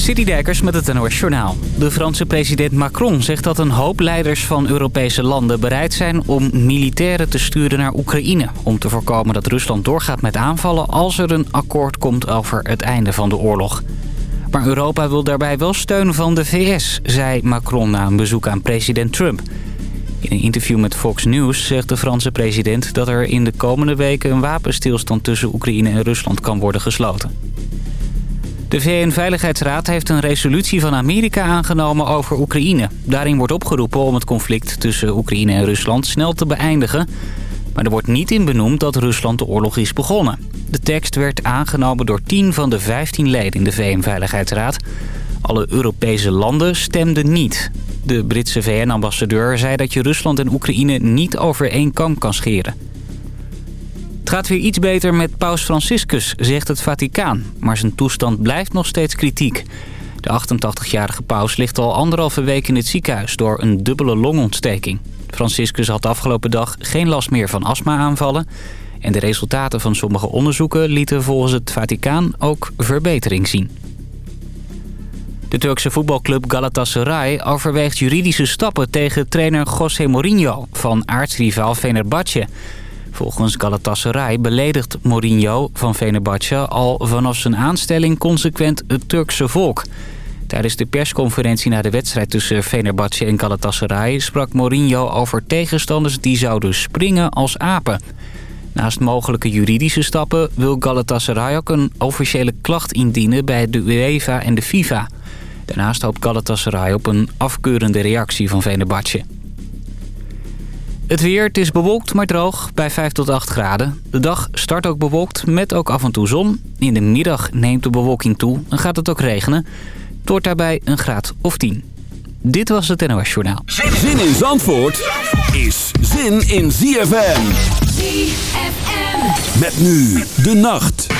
Citydijkers met het NOS Journaal. De Franse president Macron zegt dat een hoop leiders van Europese landen bereid zijn om militairen te sturen naar Oekraïne. Om te voorkomen dat Rusland doorgaat met aanvallen als er een akkoord komt over het einde van de oorlog. Maar Europa wil daarbij wel steun van de VS, zei Macron na een bezoek aan president Trump. In een interview met Fox News zegt de Franse president dat er in de komende weken een wapenstilstand tussen Oekraïne en Rusland kan worden gesloten. De VN-veiligheidsraad heeft een resolutie van Amerika aangenomen over Oekraïne. Daarin wordt opgeroepen om het conflict tussen Oekraïne en Rusland snel te beëindigen. Maar er wordt niet in benoemd dat Rusland de oorlog is begonnen. De tekst werd aangenomen door 10 van de 15 leden in de VN-veiligheidsraad. Alle Europese landen stemden niet. De Britse VN-ambassadeur zei dat je Rusland en Oekraïne niet over één kam kan scheren. Gaat weer iets beter met paus Franciscus, zegt het Vaticaan. Maar zijn toestand blijft nog steeds kritiek. De 88-jarige paus ligt al anderhalve week in het ziekenhuis door een dubbele longontsteking. Franciscus had afgelopen dag geen last meer van astma-aanvallen... en de resultaten van sommige onderzoeken lieten volgens het Vaticaan ook verbetering zien. De Turkse voetbalclub Galatasaray overweegt juridische stappen tegen trainer José Mourinho van aartsrivaal Fenerbahce. Volgens Galatasaray beledigt Mourinho van Fenerbahce al vanaf zijn aanstelling consequent het Turkse volk. Tijdens de persconferentie na de wedstrijd tussen Fenerbahce en Galatasaray sprak Mourinho over tegenstanders die zouden springen als apen. Naast mogelijke juridische stappen wil Galatasaray ook een officiële klacht indienen bij de UEFA en de FIFA. Daarnaast hoopt Galatasaray op een afkeurende reactie van Fenerbahce. Het weer, het is bewolkt maar droog bij 5 tot 8 graden. De dag start ook bewolkt met ook af en toe zon. In de middag neemt de bewolking toe en gaat het ook regenen. Het wordt daarbij een graad of 10. Dit was het NOS Journaal. Zin in Zandvoort is zin in ZFM. ZFM. Met nu de nacht.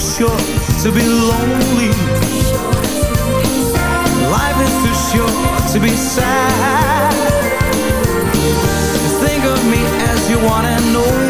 short to be lonely. Life is too short to be sad. Think of me as you want and know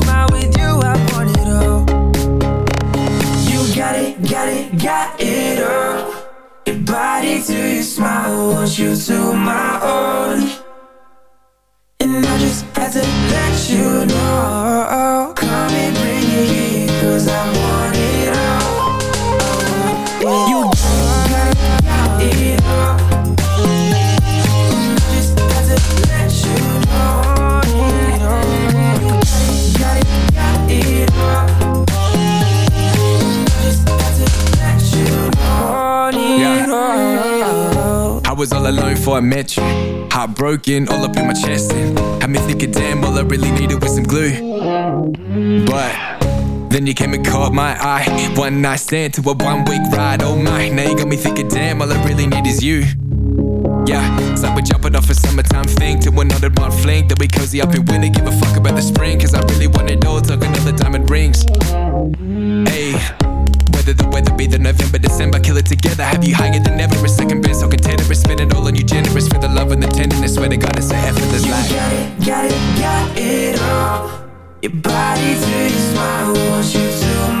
smile, want you to my own. And I just had to let you know. Was all alone before I met you. Heartbroken, all up in my chest. And had me thinking, damn, all I really needed was some glue. But then you came and caught my eye. One night stand to a one week ride. Oh my, now you got me thinking, damn, all I really need is you. Yeah, it's like we're jumping off a summertime thing to another month fling. Then we cozy up in winter, give a fuck about the spring. Cause I really want it all, talking another diamond rings. Hey, whether the weather be the November, December, kill it together. Have you higher than ever? A second best, so contented. Spend it all on you, generous for the love and the tenderness. Swear to God, it's a effortless You life. got it, got it, got it all. Your body to your smile, want you to